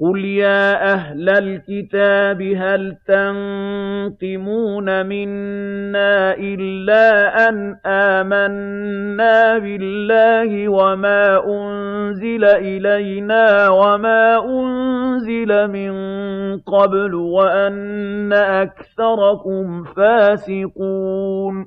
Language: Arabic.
قُلْ يَا أَهْلَ الْكِتَابِ هَلْ تَنقِمُونَ مِنَّا إِلَّا أَنْ آمَنَّا بِاللَّهِ وَمَا أُنزِلَ إِلَيْنَا وَمَا أُنزِلَ مِن قَبْلُ وَأَنَّ أَكْثَرَكُمْ فَاسِقُونَ